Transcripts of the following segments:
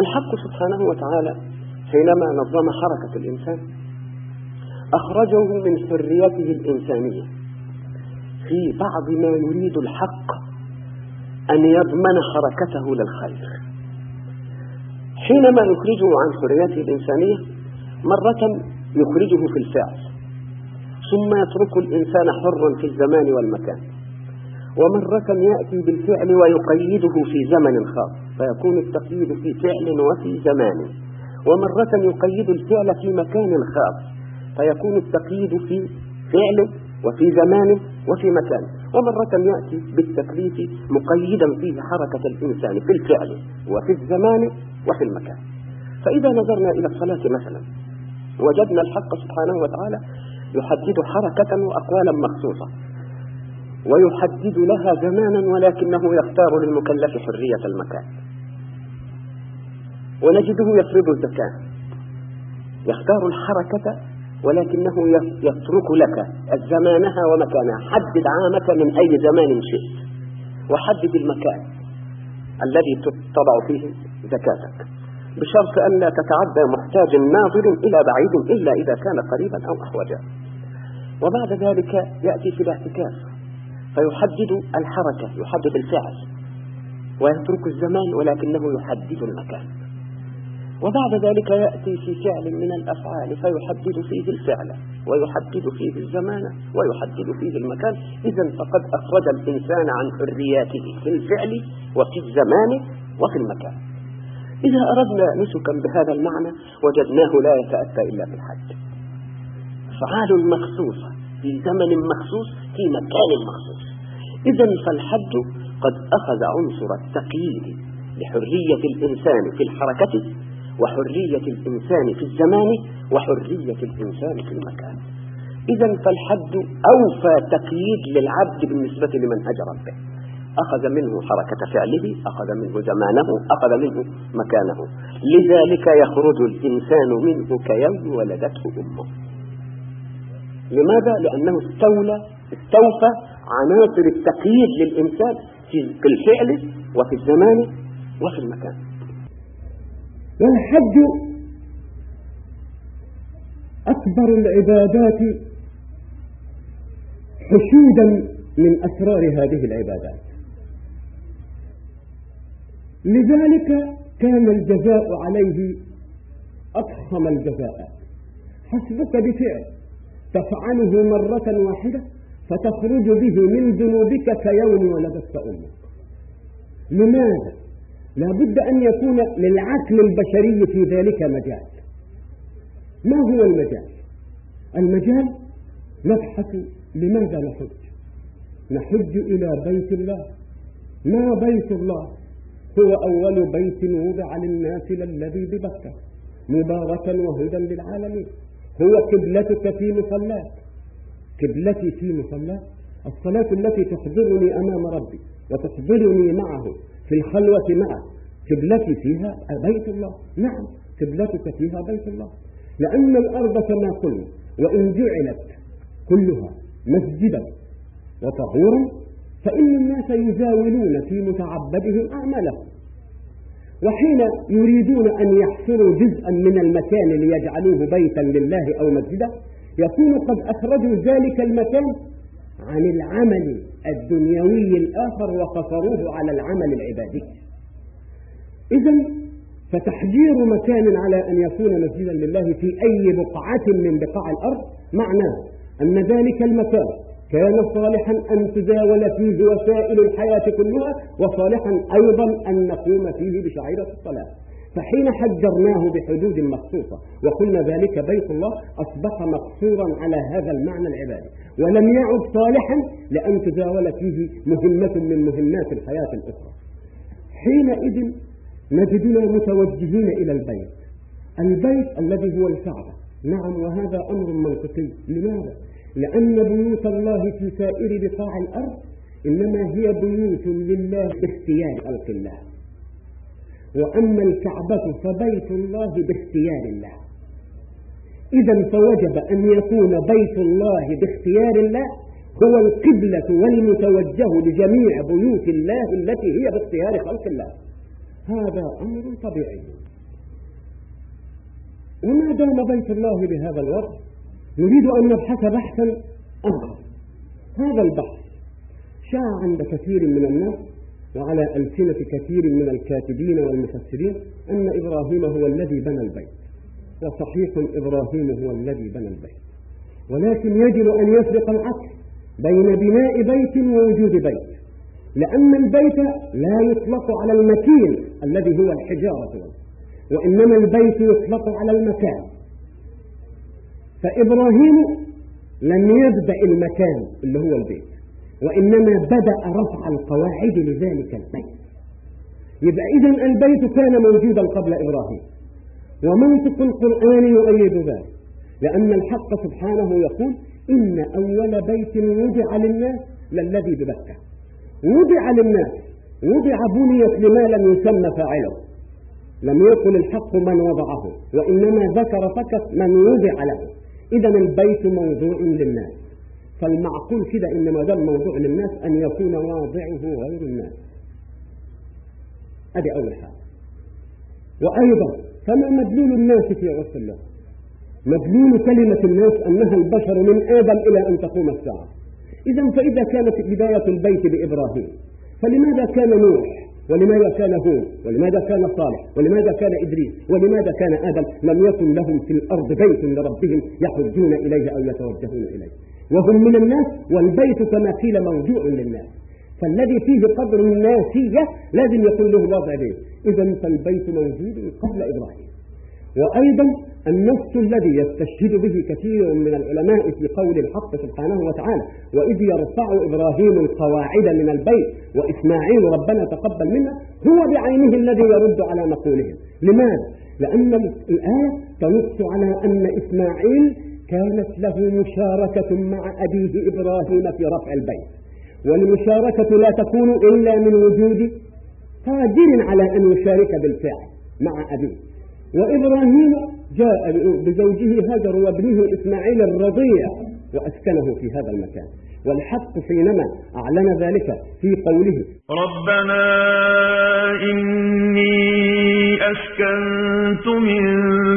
الحق سبحانه وتعالى حينما نظم حركة الإنسان أخرجه من حريته الإنسانية. في بعض ما يريد الحق أن يضمن حركته للخير حينما يخرجه عن حريته الإنسانية مرة يخرجه في الفعل ثم يترك الإنسان حرا في الزمان والمكان ومرة يأتي بالفعل ويقيده في زمن خاص. فيكون التقييد في فعل وفي زمان. ومرة يقيد الفعل في مكان خاص فيكون التقييد في فعل وفي زمان وفي مكان. ومرة يأتي بالتكليف مقيدا فيه حركة الإنسان في الفعل وفي الزمان وفي المكان. فإذا نظرنا إلى الصلاة مثلا وجدنا الحق سبحانه وتعالى يحدد حركة وأقوالا مخصوصة ويحدد لها زمانا ولكنه يختار للمكلف حرية المكان. ونجده يفرض الزكاة. يختار الحركة ولكنه يترك لك زمانها ومكانها. حدد عامك من أي زمان شئت وحدد المكان الذي تضع فيه زكاتك. بشرط أن لا تتعدى محتاج ناظر إلى بعيد إلا إذا كان قريبا أو أحوجا. وبعد ذلك يأتي في الاعتكاف فيحدد الحركة يحدد الفعل ويترك الزمان ولكنه يحدد المكان. وبعد ذلك يأتي في فعل من الأفعال فيحدد فيه الفعل ويحدد فيه الزمان ويحدد فيه المكان. إذا فقد أخرج الإنسان عن حرياته في الفعل وفي الزمان وفي المكان. إذا أردنا نسكا بهذا المعنى وجدناه لا يتأتى إلا في الحج أفعال مخصوصة في زمن مخصوص في مكان مخصوص. إذا فالحج قد أخذ عنصر التقييد لحرية الإنسان في الحركة وحرية الإنسان في الزمان وحرية الإنسان في المكان. إذا فالحد أوفى تقييد للعبد بالنسبة لمنهج ربه. أخذ منه حركة فعله أخذ منه زمانه أخذ منه مكانه. لذلك يخرج الإنسان منه كيوم ولدته أمه. لماذا؟ لأنه استولى استوفى عناصر التقييد للإنسان في الفعل وفي الزمان وفي المكان. والحج أكبر العبادات حشودا من أسرار هذه العبادات. لذلك كان الجزاء عليه أضخم الجزاء. حسبك بفعل. تفعله مرة واحدة فتخرج به من ذنوبك كيوم ولدت أمك. لماذا؟ لا بد أن يكون للعقل البشري في ذلك مجال. ما هو المجال؟ المجال نبحث لماذا نحج؟ نحج إلى بيت الله. ما بيت الله؟ هو أول بيت وضع للناس للذي ببكة مباركا وهدى للعالمين. هو قبلتك في مصلاك قبلتي في مصلاك الصلاة التي تحضرني أمام ربي وتحضرني معه. في الخلوة معه قبلتي فيها بيت الله. نعم قبلتك فيها بيت الله. لأن الأرض كما قلنا وإن جعلت كلها مسجدا وطهورا فإن الناس يزاولون في متعبدهم أعمالهم. وحين يريدون أن يحصروا جزءا من المكان ليجعلوه بيتا لله أو مسجدا يكون قد أخرجوا ذلك المكان عن العمل الدنيوي الآخر وقصروه على العمل العبادي. إذا فتحجير مكان على أن يكون مسجدا لله في أي بقعة من بقاع الأرض معناه أن ذلك المكان كان صالحا أن تزاول فيه وسائل الحياة كلها وصالحا أيضا أن نقوم فيه بشعيرة الصلاة فحين حجرناه بحدود مخصوصة وقلنا ذلك بيت الله أصبح مقصورا على هذا المعنى العبادي. ولم يعد صالحا لأن تزاول فيه مهمة من مهمات الحياة الأخرى. حينئذ نجدنا متوجهين إلى البيت. البيت الذي هو الكعبة. نعم وهذا أمر منطقي. لماذا؟ لأن بيوت الله في سائر بقاع الأرض إنما هي بيوت لله باختيار خلق الله. وأما الكعبة فبيت الله باختيار الله. إذا فوجب أن يكون بيت الله باختيار الله هو القبلة والمتوجه لجميع بيوت الله التي هي باختيار خلق الله. هذا أمر طبيعي. وما دام بيت الله بهذا الوضع نريد أن نبحث بحثا آخر. هذا البحث شاع عند كثير من الناس وعلى ألسنة كثير من الكاتبين والمفسرين أن إبراهيم هو الذي بنى البيت. وصحيح إبراهيم هو الذي بنى البيت. ولكن يجب أن يفرق العقل بين بناء بيت ووجود بيت. لأن البيت لا يطلق على المكين الذي هو الحجارة. وإنما البيت يطلق على المكان. فإبراهيم لم يبدأ المكان اللي هو البيت. وإنما بدأ رفع القواعد لذلك البيت. يبقى إذا البيت كان موجودا قبل إبراهيم. ومنطق القرآن يؤيد ذلك. لأن الحق سبحانه يقول إن أول بيت وضع للناس للذي ببكة. وضع للناس. وضع بنيت لما لم يسمى فاعله. لم يقل الحق من وضعه. وإنما ذكر فقط من وضع له. إذا البيت موضوع للناس. فالمعقول كده إن ما دام موضوع للناس أن يكون واضعه غير الناس. هذه أول حاجة. وأيضا فما مدلول الناس في عرف الله؟ مدلول كلمة الناس أنها البشر من آدم إلى أن تقوم الساعة. إذا فإذا كانت بداية البيت بإبراهيم فلماذا كان نوح؟ ولماذا كان هود؟ ولماذا كان صالح؟ ولماذا كان إدريس؟ ولماذا كان آدم؟ لم يكن لهم في الأرض بيت لربهم يحجون إليه أو يتوجهون إليه. وهم من الناس والبيت كما قيل موضوع للناس. فالذي فيه قدر الناسية لازم يكون له وضع بيت. إذا فالبيت موجود قبل إبراهيم. وأيضا النص الذي يستشهد به كثير من العلماء في قول الحق سبحانه وتعالى وإذ يرفع إبراهيم القواعد من البيت وإسماعيل ربنا تقبل منا هو بعينه الذي يرد على مقولهم. لماذا؟ لأن الآية تنص على أن إسماعيل كانت له مشاركة مع أبيه إبراهيم في رفع البيت. والمشاركة لا تكون إلا من وجود قادر على أن يشارك بالفعل مع أبيه. وإبراهيم جاء بزوجه هاجر وابنه إسماعيل الرضيع وأسكنه في هذا المكان. والحق حينما أعلن ذلك في قوله. ربنا إني أسكنت من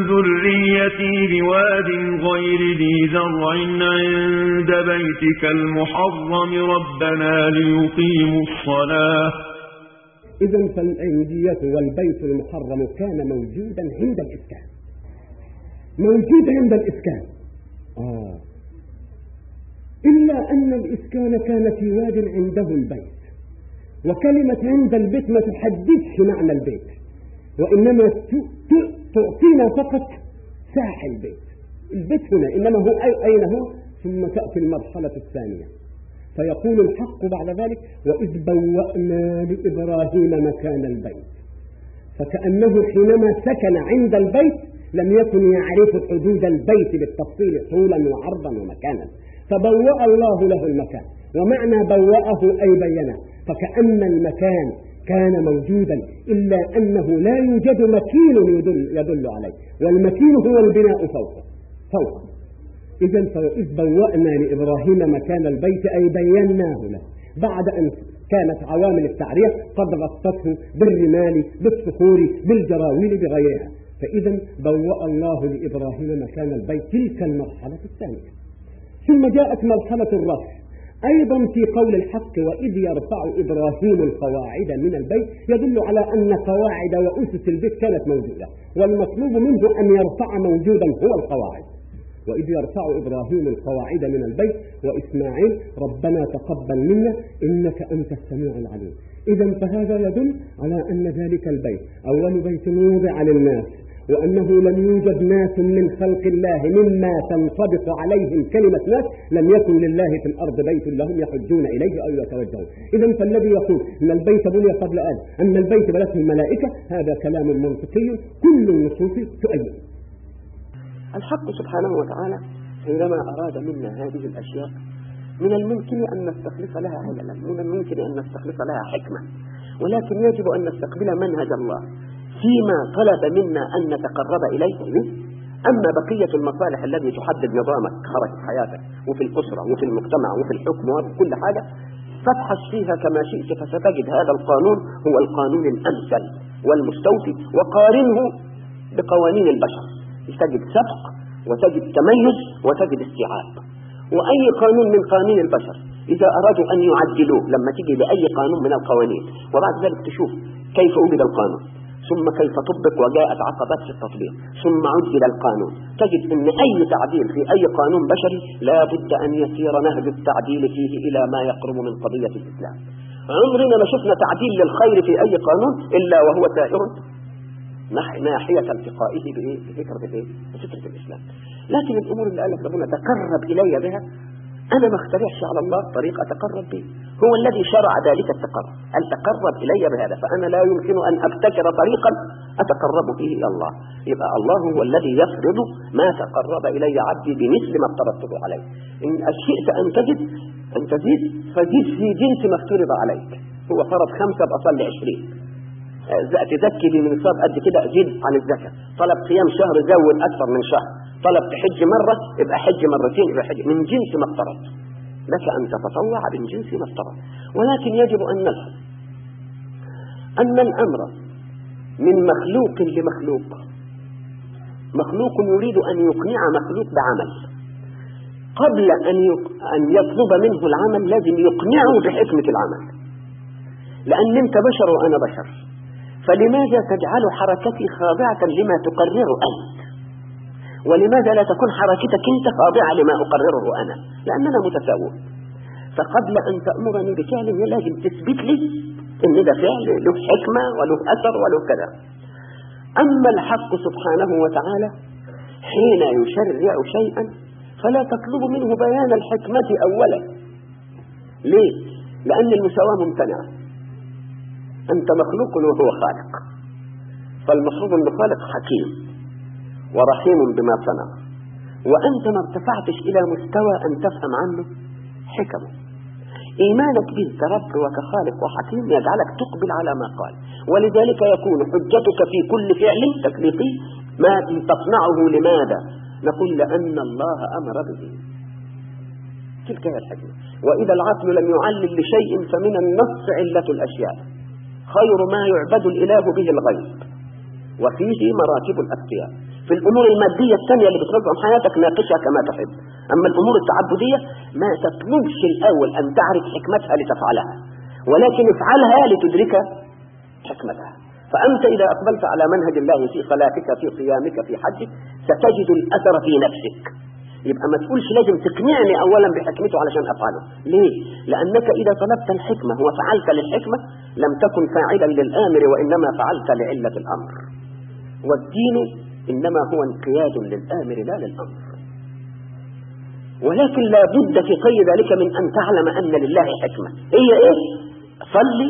ذريتي بواد غير ذي زرع عند بيتك المحرم. ربنا ليقيموا الصلاة. إذا فالأندية والبيت المحرم كان موجودا عند الإسكان. موجود عند الإسكان. آه. إلا أن الإسكان كان في واد عنده البيت. وكلمة عند البيت ما تحددش معنى البيت. وإنما تعطينا فقط ساحل البيت. البيت هنا إنما هو أين هو؟ ثم تأتي المرحلة الثانية. فيقول الحق بعد ذلك وإذ بوأنا لإبراهيم مكان البيت. فكأنه حينما سكن عند البيت لم يكن يعرف حدود البيت بالتفصيل طولا وعرضا ومكانا. فبوأ الله له المكان. ومعنى بوأه أي بينه. فكأن المكان كان موجودا إلا أنه لا يوجد مكين يدل, يدل عليه. والمكين هو البناء فوقه. فوقه. إذا فإذ بوأنا لإبراهيم مكان البيت أي بيناه له. بعد أن كانت عوامل التعريف قد غطته بالرمال بالصخور بالجراويل بغيرها. فإذا بوأ الله لإبراهيم مكان البيت تلك المرحلة الثانية. ثم جاءت مرحلة الرفع أيضا في قول الحق وإذ يرفع إبراهيم القواعد من البيت يدل على أن قواعد وأسس البيت كانت موجودة والمطلوب منه أن يرفع موجودا هو القواعد. وإذ يرفع إبراهيم القواعد من البيت وإسماعيل ربنا تقبل منا إنك أنت السميع العليم. إذا فهذا يدل على أن ذلك البيت أول بيت وضع للناس. وأنه لم يوجد ناس من خلق الله مما تنطبق عليهم كلمة ناس لم يكن لله في الأرض بيت لهم يحجون إليه أو يتوجهون. إذا فالذي يقول أن البيت بني قبل آدم أن البيت بنته الملائكة هذا كلام منطقي كل النصوص تؤيد. الحق سبحانه وتعالى حينما أراد منا هذه الأشياء من الممكن أن نستخلص لها عللا من الممكن أن نستخلص لها حكمة ولكن يجب أن نستقبل منهج الله. فيما طلب منا أن نتقرب إليه أما بقية المصالح التي تحدد نظامك حركة حياتك وفي الأسرة وفي المجتمع وفي الحكم وفي كل حاجة فابحث فيها كما شئت فستجد هذا القانون هو القانون الأمثل والمستوفي وقارنه بقوانين البشر. تجد سبق وتجد تميز وتجد استيعاب. وأي قانون من قوانين البشر إذا أرادوا أن يعدلوه لما تيجي لأي قانون من القوانين وبعد ذلك تشوف كيف وجد القانون. ثم كيف طبق وجاءت عقبات في التطبيق ثم عدل القانون. تجد أن أي تعديل في أي قانون بشري لا بد أن يسير نهج التعديل فيه إلى ما يقرب من قضية الإسلام. عمرنا ما شفنا تعديل للخير في أي قانون إلا وهو سائر ناحية التقائه؟ بفكرة؟ بفكرة الإسلام. لكن الأمور اللي قال لك ربنا تقرب إلي بها. أنا ما اخترعش على الله طريق أتقرب به هو الذي شرع ذلك التقرب. أن تقرب إلي بهذا. فأنا لا يمكن أن أبتكر طريقا أتقرب به إلى الله. يبقى الله هو الذي يفرض ما تقرب إلي عبدي بمثل ما افترضته عليه إن أشئت أن تجد أن تزيد فزيد في جنس ما افترض عليك. هو فرض خمسة بأصل عشرين. تزكي بنصاب قد كده زيد عن الزكاة طلب صيام شهر زود أكثر من شهر. طلب تحج مرة يبقى حج مرتين يبقى حج من جنس ما افترض لك أن تتطوع من جنس ما افترض ولكن يجب أن نفهم أن الأمر من مخلوق لمخلوق مخلوق يريد أن يقنع مخلوق بعمل. قبل أن أن يطلب منه العمل لازم يقنعه بحكمة العمل. لأن أنت بشر وأنا بشر. فلماذا تجعل حركتي خاضعة لما تقرره أنت؟ ولماذا لا تكون حركتك أنت خاضعة لما أقرره أنا؟ لأننا متساوون. فقبل أن تأمرني بفعل لازم تثبت لي أن ده فعل له حكمة وله أثر وله كذا. أما الحق سبحانه وتعالى حين يشرع شيئا فلا تطلب منه بيان الحكمة أولا. ليه؟ لأن المساواة ممتنعة. أنت مخلوق وهو خالق. فالمفروض أن خالق حكيم. ورحيم بما صنع. وأنت ما ارتفعتش إلى مستوى أن تفهم عنه حكمه. إيمانك به كرب وكخالق وحكيم يجعلك تقبل على ما قال. ولذلك يكون حجتك في كل فعل تكليفي ما تصنعه لماذا؟ نقول لأن الله أمر به. تلك هي الحكمة. وإذا العقل لم يعلل لشيء فمن النص علة الأشياء. خير ما يعبد الإله به الغيب. وفيه مراتب الأفتياء في الأمور المادية الثانية اللي بتنظم حياتك ناقشها كما تحب. أما الأمور التعبدية ما تطلبش الأول أن تعرف حكمتها لتفعلها ولكن افعلها لتدرك حكمتها. فأنت إذا أقبلت على منهج الله في صلاتك في صيامك في حجك ستجد الأثر في نفسك. يبقى ما تقولش لازم تقنعني أولا بحكمته علشان أفعله. ليه؟ لأنك إذا طلبت الحكمة وفعلت للحكمة لم تكن فاعلا للآمر وإنما فعلت لعلة الأمر. والدين إنما هو انقياد للآمر لا للأمر. ولكن لا بد في قي ذلك من أن تعلم أن لله حكمة. هي إيه؟ صلي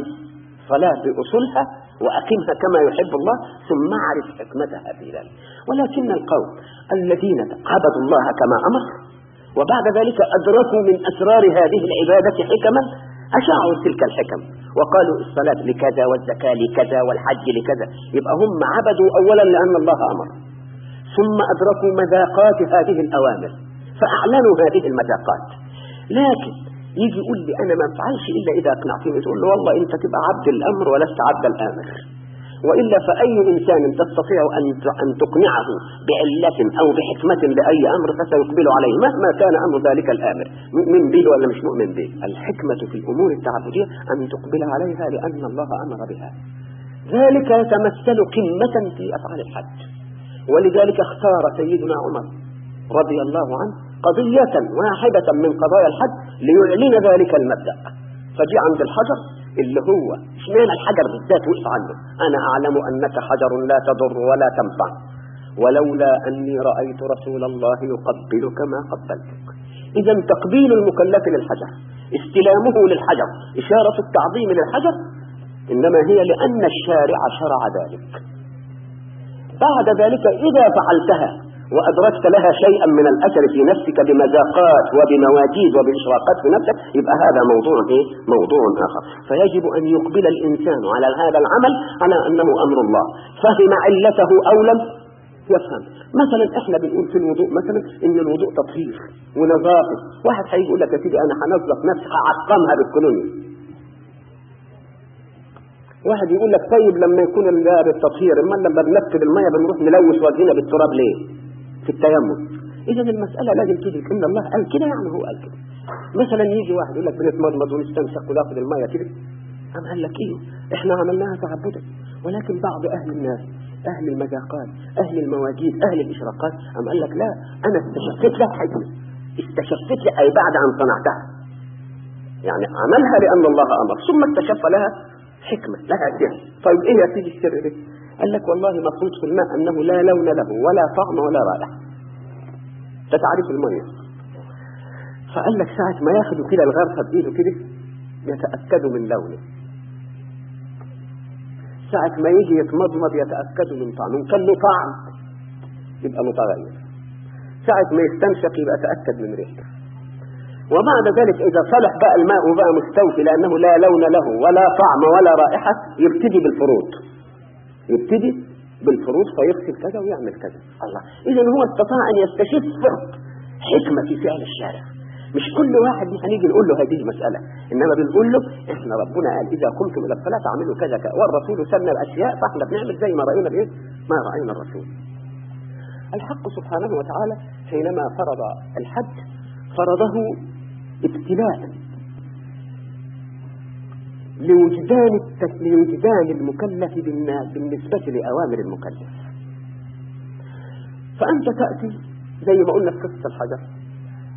صلاة بأصولها وأقمها كما يحب الله ثم اعرف حكمتها في ذلك. ولكن القوم الذين عبدوا الله كما أمر وبعد ذلك أدركوا من أسرار هذه العبادة حكما أشاعوا تلك الحكم وقالوا الصلاة لكذا والزكاة لكذا والحج لكذا. يبقى هم عبدوا أولا لأن الله أمر. ثم أدركوا مذاقات هذه الأوامر فأعلنوا هذه المذاقات. لكن يجي يقول لي أنا ما أفعلش إلا إذا أقنعتني تقول له والله أنت تبقى عبد الأمر ولست عبد الآمر. وإلا فأي إنسان تستطيع أن تقنعه بعلة أو بحكمة لأي أمر فسيقبل عليه مهما كان أمر ذلك الآمر. مؤمن به ولا مش مؤمن به؟ الحكمة في الأمور التعبدية أن تقبل عليها لأن الله أمر بها. ذلك يتمثل قمة في أفعال الحج. ولذلك اختار سيدنا عمر رضي الله عنه قضية واحدة من قضايا الحج ليعلن ذلك المبدأ. فجاء عند الحجر اللي هو اشمعنى الحجر بالذات وقف عنه؟ أنا أعلم أنك حجر لا تضر ولا تنفع. ولولا أني رأيت رسول الله يقبلك ما قبلتك. إذا تقبيل المكلف للحجر استلامه للحجر إشارة التعظيم للحجر إنما هي لأن الشارع شرع ذلك. بعد ذلك إذا فعلتها وأدركت لها شيئا من الأثر في نفسك بمذاقات وبمواجيد وبإشراقات في نفسك يبقى هذا موضوع إيه؟ موضوع آخر. فيجب أن يقبل الإنسان على هذا العمل على أنه أمر الله. فهم علته أو لم؟ يفهم. مثلا إحنا بنقول في الوضوء مثلا إن الوضوء تطهير ونظافة. واحد هيجي يقول لك يا سيدي أنا هنظف نفسي هعقمها بالكولونيا. واحد يقول لك طيب لما يكون الباب التطهير اما لما بنكد الميه بنروح نلوث وجهنا بالتراب ليه؟ في التيمم. إذا المسألة لازم تيجي ان الله. قال كده يعني هو قال كده. مثلا يجي واحد يقول لك بنتمضمض ونستنشق وناخد المية كده. قام قال لك إيه؟ إحنا عملناها تعبدا. ولكن بعض أهل الناس أهل المذاقات أهل المواجيد أهل الإشراقات قام قال لك لا أنا استشفيت لها حكمة. استشفيت لها أي بعد ان صنعتها يعني عملها لأن الله أمر. ثم اكتشف لها حكمة لها سر طيب إيه يا سيدي السر ده؟ قال لك والله مفروض في الماء أنه لا لون له ولا طعم ولا رائحة. ده تعريف المية. فقال لك ساعة ما ياخدوا كده الغرفة بإيده كده يتأكدوا من لونه. ساعة ما يجي يتمضمض يتأكدوا من طعمه. كان له طعم يبقى متغير. ساعة ما يستنشق يبقى تأكد من ريحته. وبعد ذلك إذا صلح بقى الماء وبقى مستوفي لأنه لا لون له ولا طعم ولا رائحة يبتدي بالفروض يبتدي بالفروض فيغسل كذا ويعمل كذا. الله. إذا هو استطاع أن يستشف حكمة في فعل الشارع. مش كل واحد هنيجي نقول له هذه المسألة إنما بنقول له إحنا ربنا قال إذا قمتم إلى الصلاة فاعملوا كذا كذا. والرسول سن الأشياء فإحنا بنعمل زي ما رأينا الإيه؟ ما رأينا الرسول. الحق سبحانه وتعالى حينما فرض الحج فرضه ابتلاء. لوجدان. لوجدان المكلف بالنسبة لأوامر المكلف. فأنت تأتي زي ما قلنا في قصة الحجر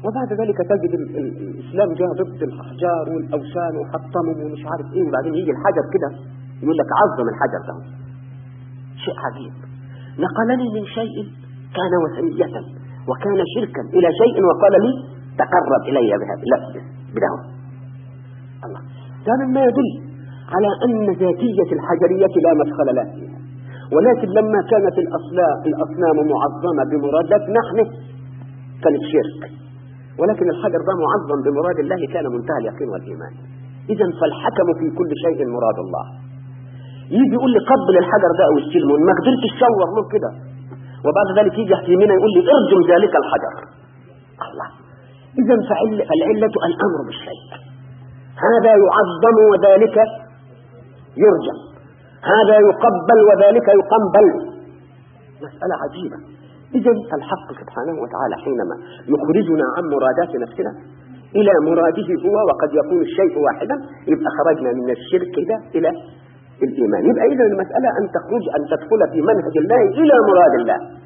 وبعد ذلك تجد ال... ال... الإسلام جاء ضد الأحجار والأوثان وحطمهم ومش عارف إيه وبعدين يجي الحجر كده يقول لك عظم الحجر ده. شيء عجيب. نقلني من شيء كان وثنية وكان شركا إلى شيء وقال لي تقرب إلي بهذا لا بدهم الله. ده مما يدل على أن ذاتية الحجرية لا مدخل لها فيها. ولكن لما كانت الأصنام, معظمة بمرادات نحن كانت شرك ولكن الحجر ده معظم بمراد الله كان منتهى اليقين والإيمان. إذا فالحكم في كل شيء مراد الله. يجي يقول لي قبل الحجر ده أو استلمه ما قدرت تصور له كده؟ وبعد ذلك يجي منى يقول لي ارجم ذلك الحجر. إذا فالعلة الأمر بالشيء. هذا يعظم وذلك يرجم هذا يقبل وذلك يقنبل. مسألة عجيبة. إذا الحق سبحانه وتعالى حينما يخرجنا عن مرادات نفسنا إلى مراده هو وقد يكون الشيء واحدا يبقى خرجنا من الشرك ده إلى الإيمان. يبقى إذا المسألة أن تخرج أن تدخل في منهج الله إلى مراد الله.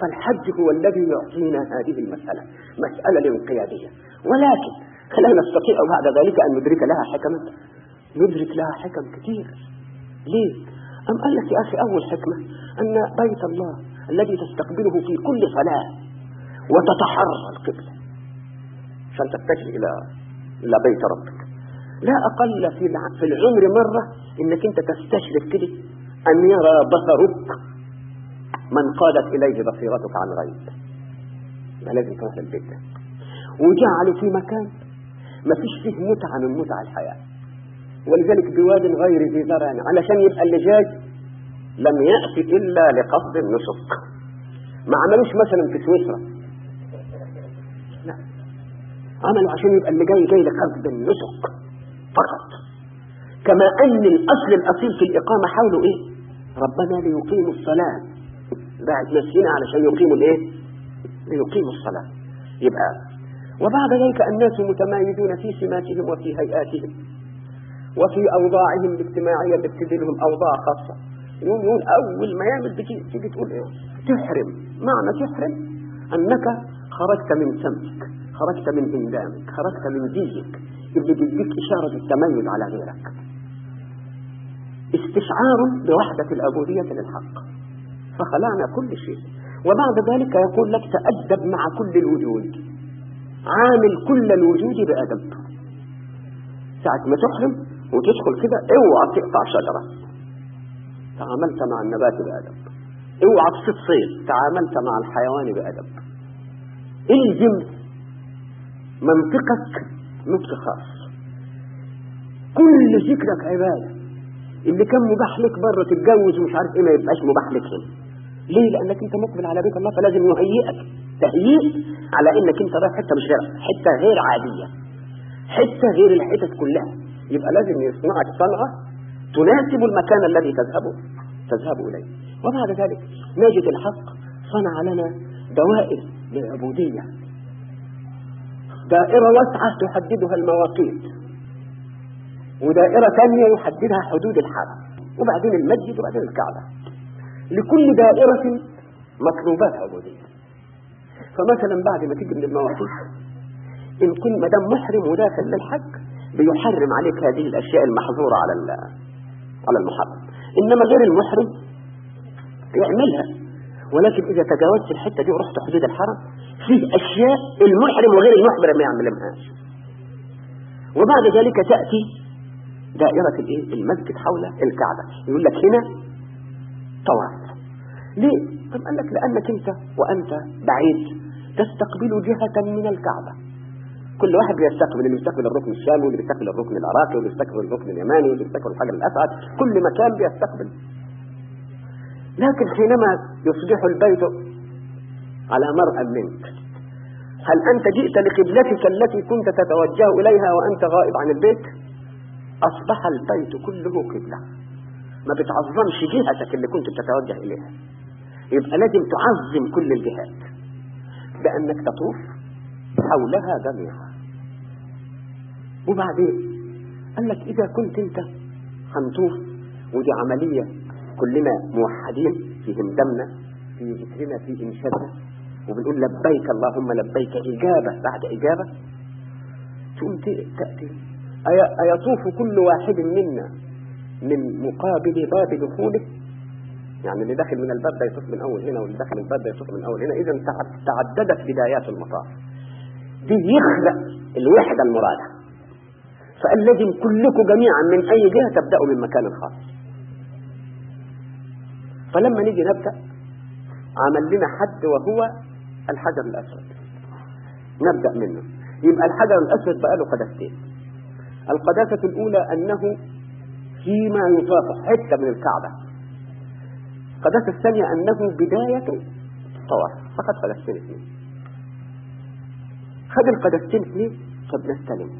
فالحج هو الذي يعطينا هذه المسألة مسألة الانقيادية ولكن لا نستطيع بعد ذلك أن ندرك لها حكمة. ندرك لها حكم كثير. ليه؟ أم قال لك يا أخي أول حكمة أن بيت الله الذي تستقبله في كل صلاة وتتحرى القبلة. عشان تتجه إلى إلى بيت ربك. لا أقل في في العمر مرة إنك أنت تستشرف كده أن يرى بصرك. من قادت إليه بصيرتك عن غيب ما لازم تروح البيت. ده وجعله في مكان. ما فيش فيه متعة من متع الحياة. ولذلك بواد غير ذي زرع علشان يبقى اللي جاي لم يأتي إلا لقصد النسك. ما عملوش مثلا في سويسرا. لا. عملوا عشان يبقى اللي جاي جاي لقصد النسك فقط. كما أن الأصل الأصيل في الإقامة حوله إيه؟ ربنا ليقيموا الصلاة. بعد نفسنا علشان يقيموا الإيه؟ ليقيموا الصلاة. يبقى وبعد ذلك الناس متمايزون في سماتهم وفي هيئاتهم وفي أوضاعهم الاجتماعية بتبتدي لهم أوضاع خاصة. يقول يقول أول ما يعمل تيجي تقول إيه؟ تحرم. معنى تحرم؟ أنك خرجت من سمتك خرجت من إندامك خرجت من زيك اللي بيديك إشارة التميز على غيرك. استشعار بوحدة العبودية للحق. فخلعنا كل شيء. وبعد ذلك يقول لك تأدب مع كل الوجود. عامل كل الوجود بأدب. ساعة ما تحرم وتدخل كده اوعى تقطع شجرة. تعاملت مع النبات بأدب. اوعى تصيد صيد تعاملت مع الحيوان بأدب. الزم منطقك نطق خاص كل ذكرك عبادة. اللي كان مباح لك برة تتجوز ومش عارف إيه ما يبقاش مباح لك هنا ليه؟ لأنك أنت مقبل على بيت الله فلازم يهيئك تهيئ على إنك أنت رايح حتة مش غير حتة غير عادية حتة غير الحتت كلها. يبقى لازم يصنعك صنعة تناسب المكان الذي تذهب تذهب إليه. وبعد ذلك نجد الحق صنع لنا دوائر للعبودية. دائرة واسعة تحددها المواقيت. ودائرة ثانية يحددها حدود الحرم وبعدين المسجد وبعدين الكعبة. لكل دائرة مطلوبات عبودية فمثلا بعد ما تيجي من المواقيت إن كنت مدام محرم وداخل للحج بيحرم عليك هذه الأشياء المحظورة على على المحرم. إنما غير المحرم يعملها ولكن إذا تجاوزت الحتة دي ورحت حدود الحرم فيه أشياء المحرم وغير المحرم ما يعملهاش وبعد ذلك تأتي دائرة المسجد حول الكعبة. يقول لك هنا طواف ليه؟ طب قال لك لأنك أنت وأنت بعيد تستقبل جهة من الكعبة. كل واحد بيستقبل اللي بيستقبل الركن الشامي واللي بيستقبل الركن العراقي واللي بيستقبل الركن اليماني واللي بيستقبل الحجر الأسعد. كل مكان بيستقبل. لكن حينما يصبح البيت على مرأى منك هل أنت جئت لقبلتك التي كنت تتوجه إليها وأنت غائب عن البيت؟ أصبح البيت كله قبلة. ما بتعظمش جهتك اللي كنت تتوجه إليها. يبقى لازم تعظم كل الجهات بأنك تطوف حولها جميعا. وبعدين قال لك إذا كنت أنت هنطوف ودي عملية كلنا موحدين فيهم دمنا في ذكرنا في إنشادنا. وبنقول لبيك اللهم لبيك إجابة بعد إجابة. ثم تأتي. أيطوف كل واحد منا؟ من مقابل باب دخوله. يعني اللي داخل من الباب ده يطوف من أول هنا واللي داخل الباب ده يطوف من أول هنا. إذا تعددت بدايات المطاف. دي يخلق الوحدة المرادة. فقال لازم كلكم جميعا من أي جهة تبدأوا من مكان خاص. فلما نيجي نبدأ عمل لنا حد وهو الحجر الأسود. نبدأ منه. يبقى الحجر الأسود بقى له قدستين القداسة الأولى أنه فيما يطاف حتة من الكعبة. القداسة الثانية أنه بداية طواف فقط قدستين اثنين. خد القدستين اثنين طب نستلم.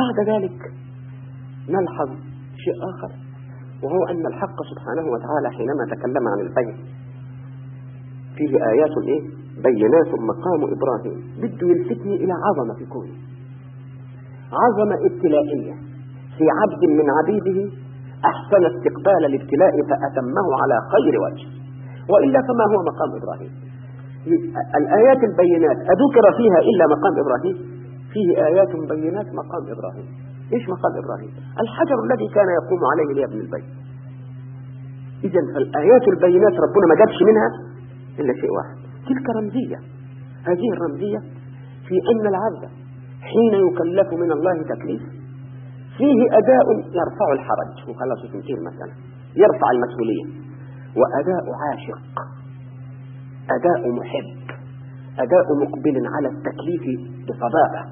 بعد ذلك نلحظ شيء آخر وهو أن الحق سبحانه وتعالى حينما تكلم عن البيت فيه آيات إيه؟ بينات مقام إبراهيم بده يلفتني إلى عظمة كونه. عظمة ابتلائية. في عبد من عبيده أحسن استقبال الابتلاء فأتمه على خير وجه. وإلا فما هو مقام إبراهيم؟ الآيات البينات أذكر فيها إلا مقام إبراهيم؟ فيه آيات بينات مقام إبراهيم. إيش مقام إبراهيم؟ الحجر الذي كان يقوم عليه ليبني البيت. إذا فالآيات البينات ربنا ما جابش منها إلا شيء واحد. تلك رمزية. هذه الرمزية في أن العبد حين يكلف من الله تكليف فيه أداء يرفع الحرج. وخلاص تنتهي مثلا؟ يرفع المسؤولية وأداء عاشق. أداء محب. أداء مقبل على التكليف بصبابة.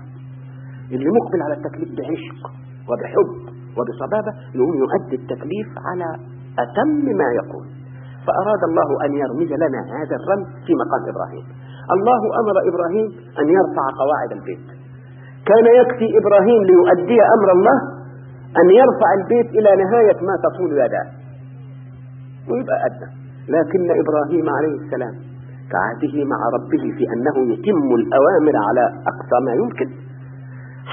اللي مقبل على التكليف بعشق وبحب وبصبابة يقوم يؤدي التكليف على أتم ما يقول. فأراد الله أن يرمز لنا هذا الرمز في مقام إبراهيم. الله أمر إبراهيم أن يرفع قواعد البيت. كان يكفي إبراهيم ليؤدي أمر الله أن يرفع البيت إلى نهاية ما تطول يداه ويبقى أدنى. لكن إبراهيم عليه السلام كعهده مع ربه في أنه يتم الأوامر على أقصى ما يمكن.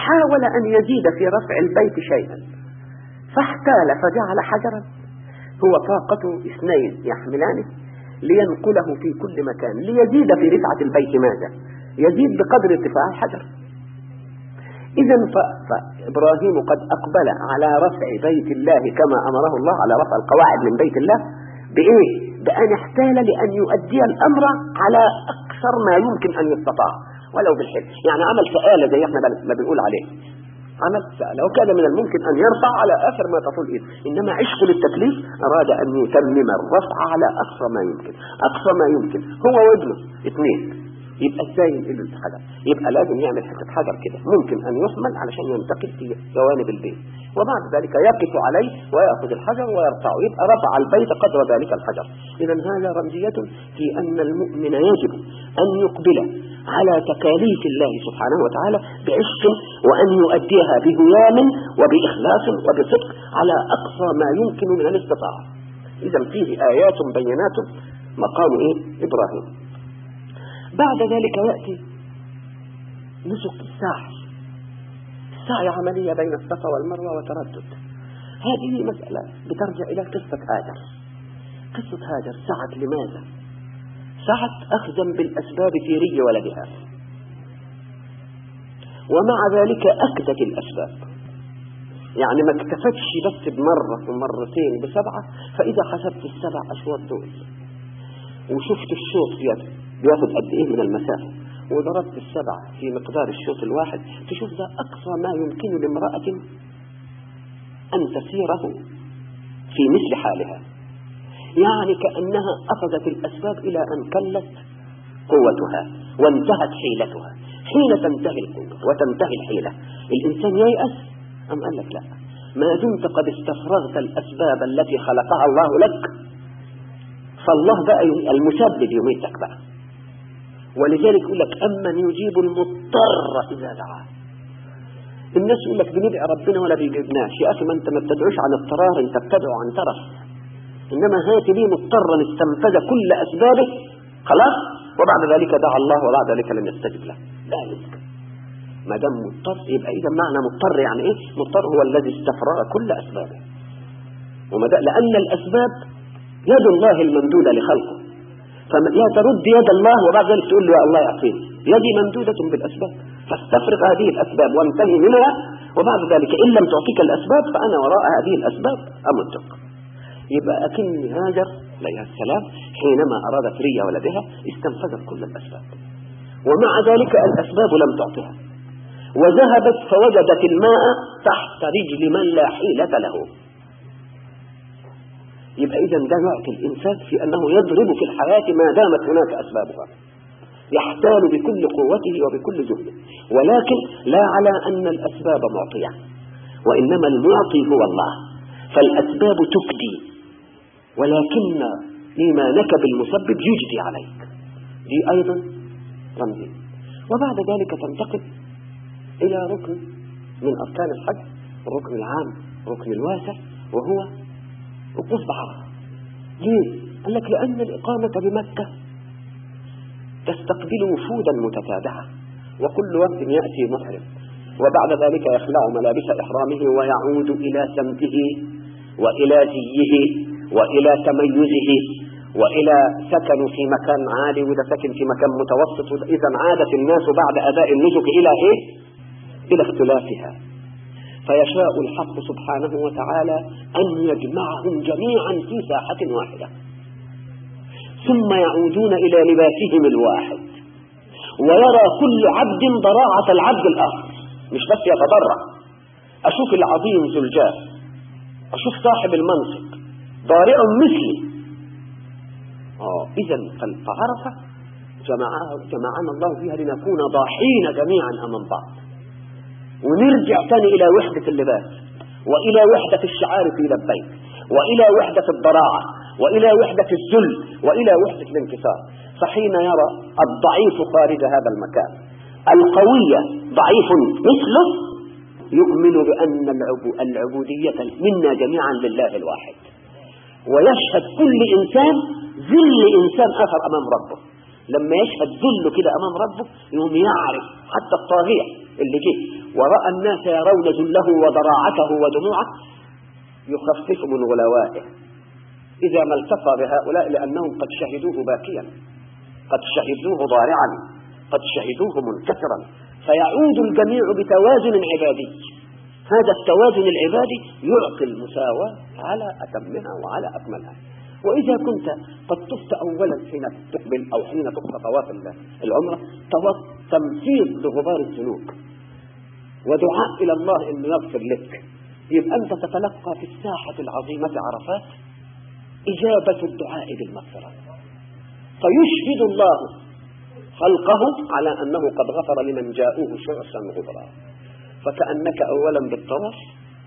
حاول أن يزيد في رفع البيت شيئا. فاحتال فجعل حجرا. هو طاقة اثنين يحملانه لينقله في كل مكان. ليزيد في رفعة البيت ماذا؟ يزيد بقدر ارتفاع الحجر. إذا فإبراهيم قد أقبل على رفع بيت الله كما أمره الله على رفع القواعد من بيت الله بإيه؟ بأن احتال لأن يؤدي الأمر على أكثر ما يمكن أن يستطاع ولو بالحل يعني عمل فآلة زي إحنا ما بنقول عليه. عمل فآلة وكان من الممكن أن يرفع على آخر ما تطول إيده إنما عشق للتكليف أراد أن يتمم الرفع على أقصى ما يمكن. أقصى ما يمكن. هو وابنه. اثنين. يبقى إزاي ينقل الحجر يبقى لازم يعمل حتة حجر كده. ممكن أن يحمل علشان ينتقل في جوانب البيت. وبعد ذلك يقف عليه ويأخذ الحجر ويرفعه. يبقى رفع البيت قدر ذلك الحجر. إذا هذا رمزية في أن المؤمن يجب أن يقبل على تكاليف الله سبحانه وتعالى بعشق وأن يؤديها بهيام وبإخلاص وبصدق على أقصى ما يمكن من الاستطاعة. إذا فيه آيات بينات. مقام إيه؟ إبراهيم. بعد ذلك يأتي نسك السعي السعي عملية بين الصفا والمروة وتردد. هذه مسألة بترجع إلى قصة هاجر. قصة هاجر سعت لماذا؟ سعت أخذا بالأسباب في ري ولدها. ومع ذلك أكدت الأسباب. يعني ما اكتفتش بس بمرة ومرتين بسبعة فإذا حسبت السبع أشواط دول وشفت الشوط بياخد قد إيه من المسافة وضربت السبع في مقدار الشوط الواحد. تشوف ده أقصى ما يمكن لامرأة أن تسيره في مثل حالها. يعني كأنها أخذت الأسباب إلى أن كلت قوتها وانتهت حيلتها. حين تنتهي القوة وتنتهي الحيلة الإنسان ييأس أم قال لك لا؟ ما دمت قد استفرغت الأسباب التي خلقها الله لك. فالله بقى المسبب يميتك بقى. ولذلك يقول لك أمن يجيب المضطر إذا دعاه. الناس يقول لك بندعي ربنا ولا بيجيبناش. يا أخي ما أنت ما بتدعوش عن اضطرار أنت بتدعو عن ترف. إنما هات لي مضطرا استنفذ كل أسبابه خلاص وبعد ذلك دعا الله وبعد ذلك لم يستجب له. لا يمكن. ما دام مضطر يبقى إذا معنى مضطر يعني إيه؟ مضطر هو الذي استفرغ كل أسبابه. وما لأن الأسباب يد الله الممدودة لخلقه. فلا ترد يد الله وبعد ذلك تقول له يا الله يعطيني يدي ممدودة بالأسباب فاستفرغ هذه الأسباب وانتهي منها وبعد ذلك إن لم تعطيك الأسباب فأنا وراء هذه الأسباب أمدك. يبقى أكن هاجر عليها السلام حينما أرادت ري ولدها استنفذت كل الأسباب. ومع ذلك الأسباب لم تعطها. وذهبت فوجدت الماء تحت رجل من لا حيلة له. يبقى إذا ده يعطي الإنسان في أنه يضرب في الحياة ما دامت هناك أسبابها. يحتال بكل قوته وبكل جهده. ولكن لا على أن الأسباب معطية. وإنما المعطي هو الله. فالأسباب تكدي ولكن إيمانك بالمسبب يجدي عليك. دي أيضا رمزي وبعد ذلك تنتقل إلى ركن من أركان الحج. الركن العام الركن الواسع وهو بعرفة ليه؟ قال لك لأن الإقامة بمكة تستقبل وفودا متتابعة وكل وقت يأتي محرم وبعد ذلك يخلع ملابس إحرامه ويعود إلى سمته وإلى زيه وإلى تميزه وإلى سكن في مكان عالي وإذا سكن في مكان متوسط إذا عادت الناس بعد أداء النسك إلى إيه؟ إلى اختلافها فيشاء الحق سبحانه وتعالى أن يجمعهم جميعا في ساحة واحدة. ثم يعودون إلى لباسهم الواحد. ويرى كل عبد ضراعة العبد الآخر. مش بس يتضرع أشوف العظيم ذو الجاه. أشوف صاحب المنصب ضارع مثلي. آه إذا فعرفة جمعنا الله فيها لنكون ضاحين جميعا أمام بعض. ونرجع تاني إلى وحدة اللباس وإلى وحدة الشعار في لبيك وإلى وحدة الضراعة وإلى وحدة الذل وإلى وحدة الانكسار. فحين يرى الضعيف خارج هذا المكان القوي ضعيف مثله يؤمن بأن العبودية منا جميعا لله الواحد. ويشهد كل إنسان ذل إنسان آخر أمام ربه. لما يشهد ذله كده أمام ربه يوم يعرف حتى الطاغية اللي جه. ورأى الناس يرون ذله وضراعته ودموعه يخفف من غلوائه إذا ما التقى بهؤلاء لأنهم قد شهدوه باكيا قد شهدوه ضارعا قد شهدوه منكسرا. فيعود الجميع بتوازن عبادي. هذا التوازن العبادي يعطي المساواة على أتمها وعلى أكملها. وإذا كنت قد طفت أولا حين تقبل أو حين تقطع طواف العمرة تمثيل لغبار الذنوب. ودعاء إلى الله أنه يغفر لك. يبقى أنت تتلقى في الساحة العظيمة عرفات إجابة الدعاء بالمغفرة. فيشهد الله خلقه على أنه قد غفر لمن جاءوه شعثا غبرا. فكأنك أولا بالطواف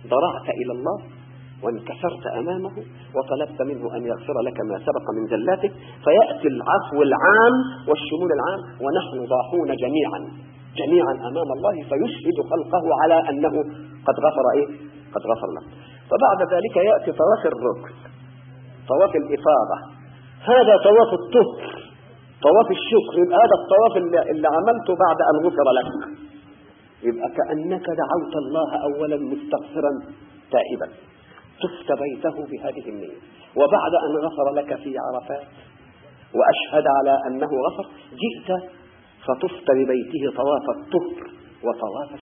ضرعت إلى الله وانكسرت أمامه وطلبت منه أن يغفر لك ما سبق من زلاته فيأتي العفو العام والشمول العام ونحن ضاحون جميعا. جميعا أمام الله فيشهد خلقه على أنه قد غفر إيه؟ قد غفر له. فبعد ذلك يأتي طواف الركن طواف الإفاضة. هذا طواف الطهر طواف الشكر. يبقى هذا الطواف اللي, اللي عملته بعد أن غفر لك. يبقى كأنك دعوت الله أولا مستغفرا تائبا. طفت بيته بهذه النية. وبعد أن غفر لك في عرفات وأشهد على أنه غفر جئت فطفت ببيته طواف الطهر وطواف